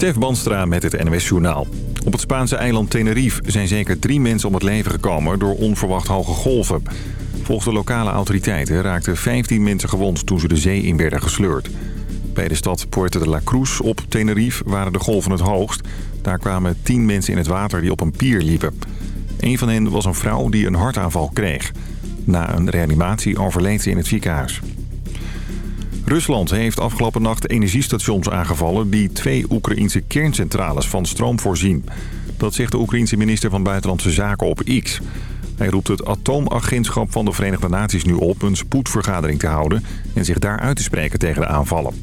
Stef Banstra met het NWS Journaal. Op het Spaanse eiland Tenerife zijn zeker drie mensen om het leven gekomen door onverwacht hoge golven. Volgens de lokale autoriteiten raakten 15 mensen gewond toen ze de zee in werden gesleurd. Bij de stad Puerto de la Cruz op Tenerife waren de golven het hoogst. Daar kwamen 10 mensen in het water die op een pier liepen. Een van hen was een vrouw die een hartaanval kreeg. Na een reanimatie overleed ze in het ziekenhuis. Rusland heeft afgelopen nacht energiestations aangevallen... die twee Oekraïnse kerncentrales van stroom voorzien. Dat zegt de Oekraïense minister van Buitenlandse Zaken op X. Hij roept het atoomagentschap van de Verenigde Naties nu op... een spoedvergadering te houden en zich daar uit te spreken tegen de aanvallen.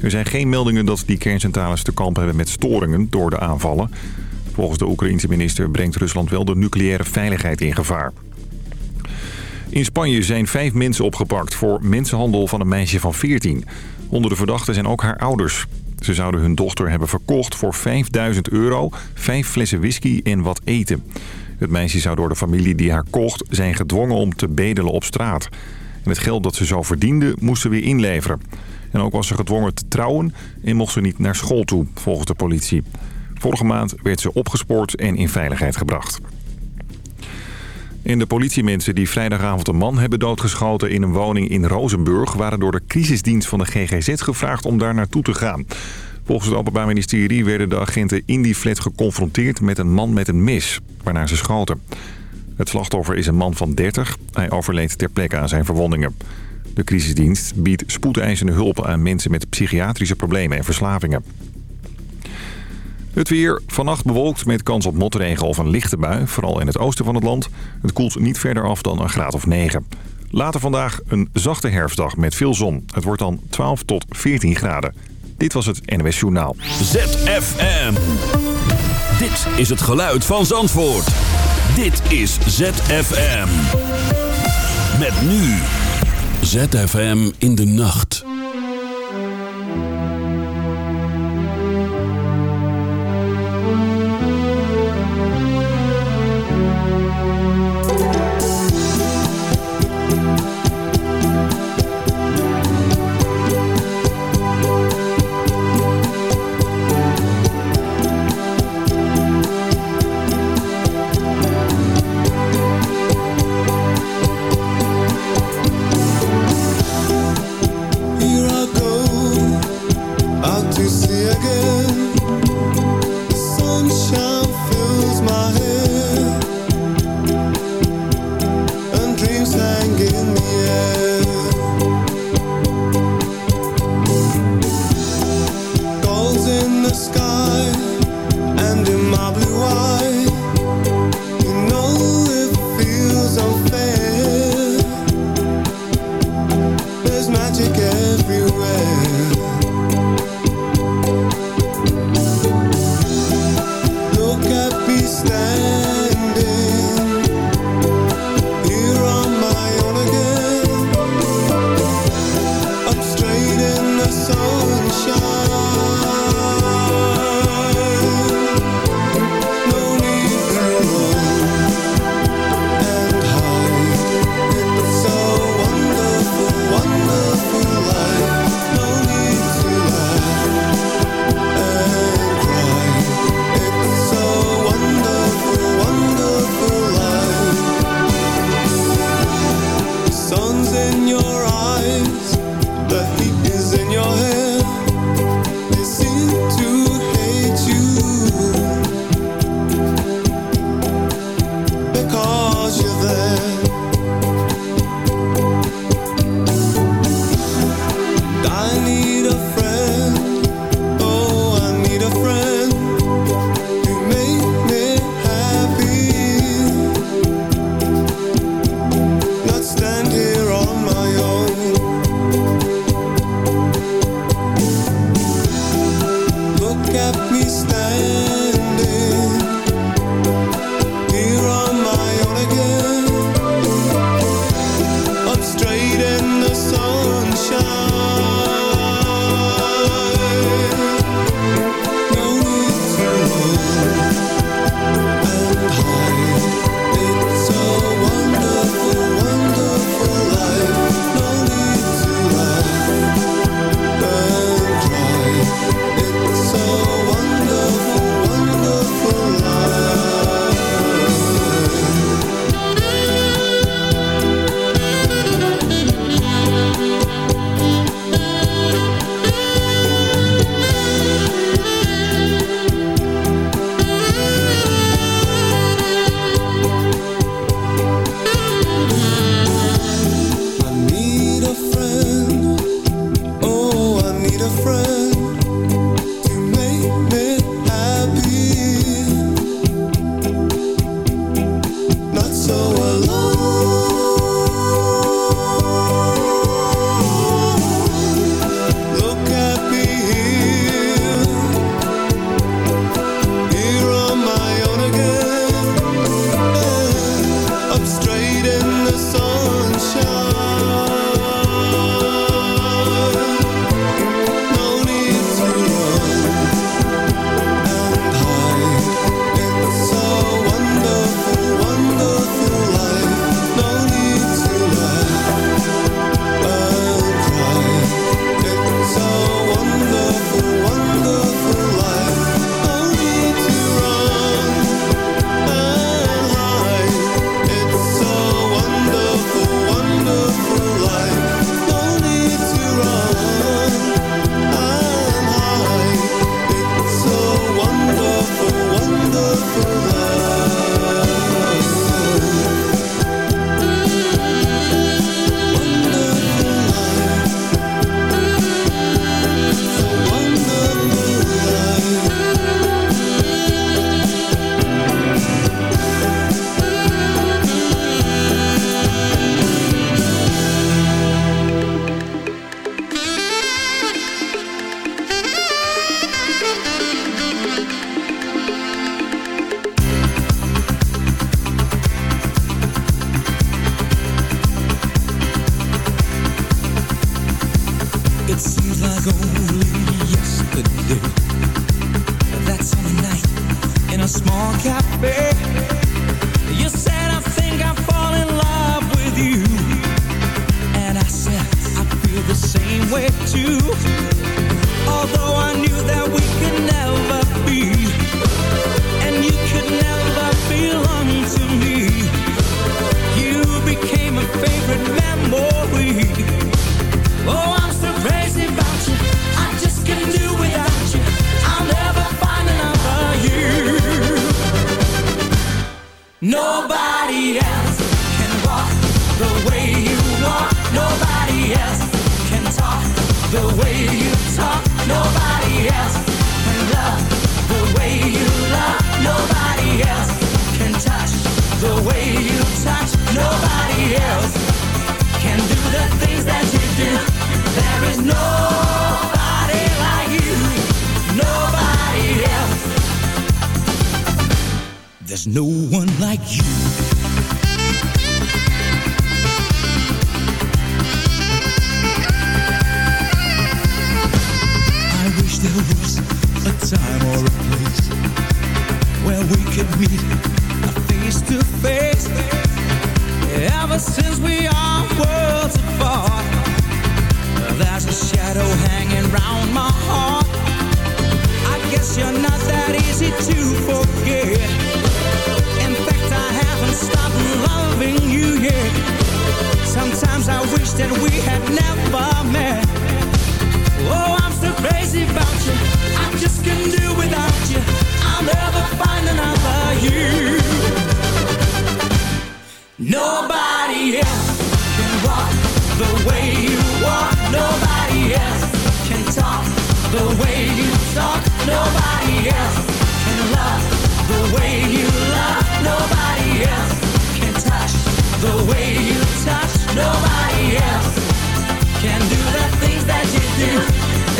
Er zijn geen meldingen dat die kerncentrales te kampen hebben met storingen door de aanvallen. Volgens de Oekraïense minister brengt Rusland wel de nucleaire veiligheid in gevaar. In Spanje zijn vijf mensen opgepakt voor mensenhandel van een meisje van 14. Onder de verdachten zijn ook haar ouders. Ze zouden hun dochter hebben verkocht voor 5000 euro, vijf flessen whisky en wat eten. Het meisje zou door de familie die haar kocht zijn gedwongen om te bedelen op straat. En het geld dat ze zo verdiende moest ze weer inleveren. En ook was ze gedwongen te trouwen en mocht ze niet naar school toe, volgens de politie. Vorige maand werd ze opgespoord en in veiligheid gebracht. En de politiemensen die vrijdagavond een man hebben doodgeschoten in een woning in Rozenburg... waren door de crisisdienst van de GGZ gevraagd om daar naartoe te gaan. Volgens het Openbaar Ministerie werden de agenten in die flat geconfronteerd met een man met een mes, waarna ze schoten. Het slachtoffer is een man van 30. Hij overleed ter plekke aan zijn verwondingen. De crisisdienst biedt spoedeisende hulp aan mensen met psychiatrische problemen en verslavingen. Het weer vannacht bewolkt met kans op motregen of een lichte bui, vooral in het oosten van het land. Het koelt niet verder af dan een graad of 9. Later vandaag een zachte herfstdag met veel zon. Het wordt dan 12 tot 14 graden. Dit was het NWS Journaal. ZFM. Dit is het geluid van Zandvoort. Dit is ZFM. Met nu. ZFM in de nacht.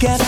together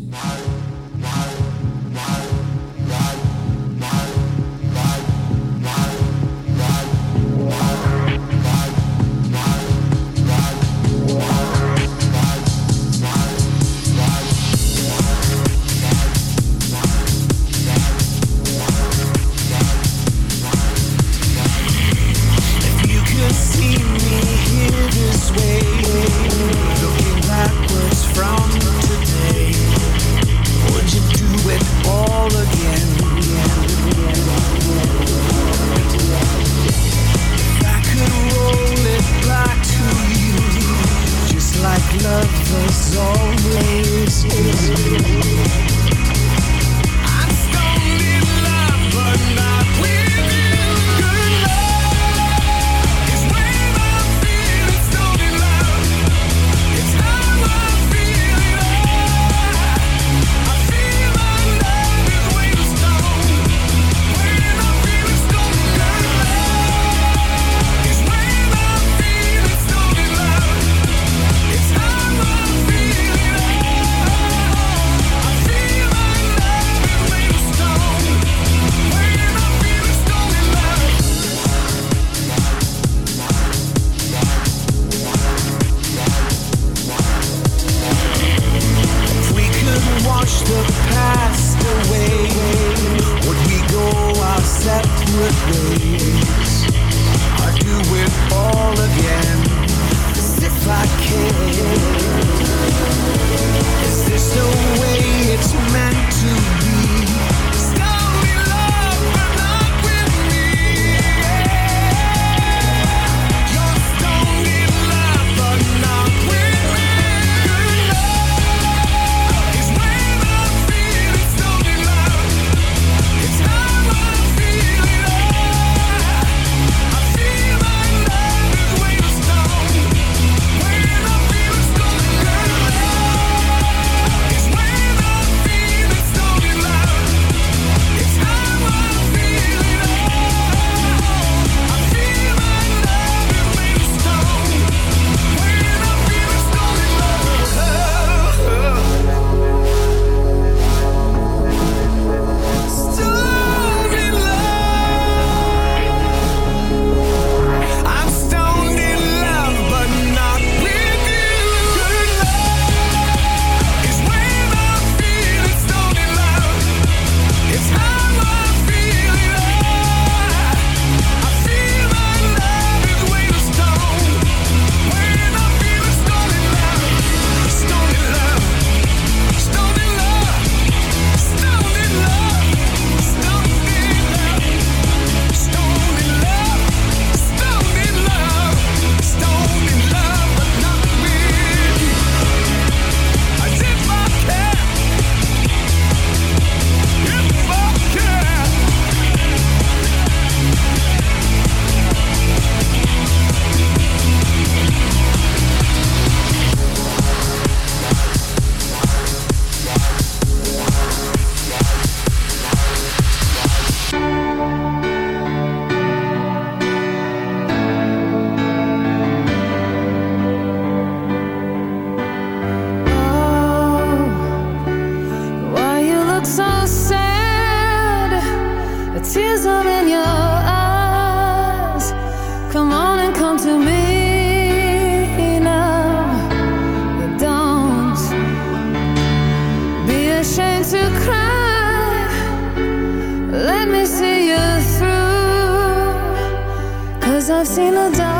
I've seen the dark.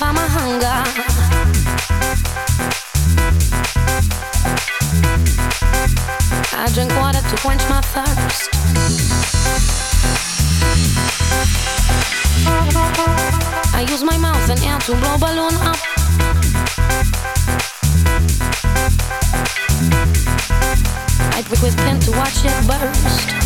by my hunger. I drink water to quench my thirst. I use my mouth and air to blow balloon up. I prick with pen to watch it burst.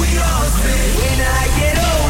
we all spin. When I get old.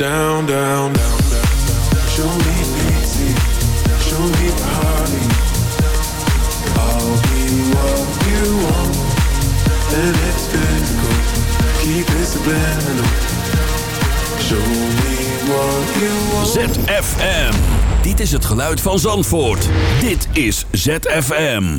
Down, down, down, down. Show me easy, show me party. I'll be what you want, and it's physical. Keep it subliminal. Show me what you want. ZFM. Dit is het geluid van Zandvoort. Dit is ZFM.